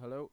hello.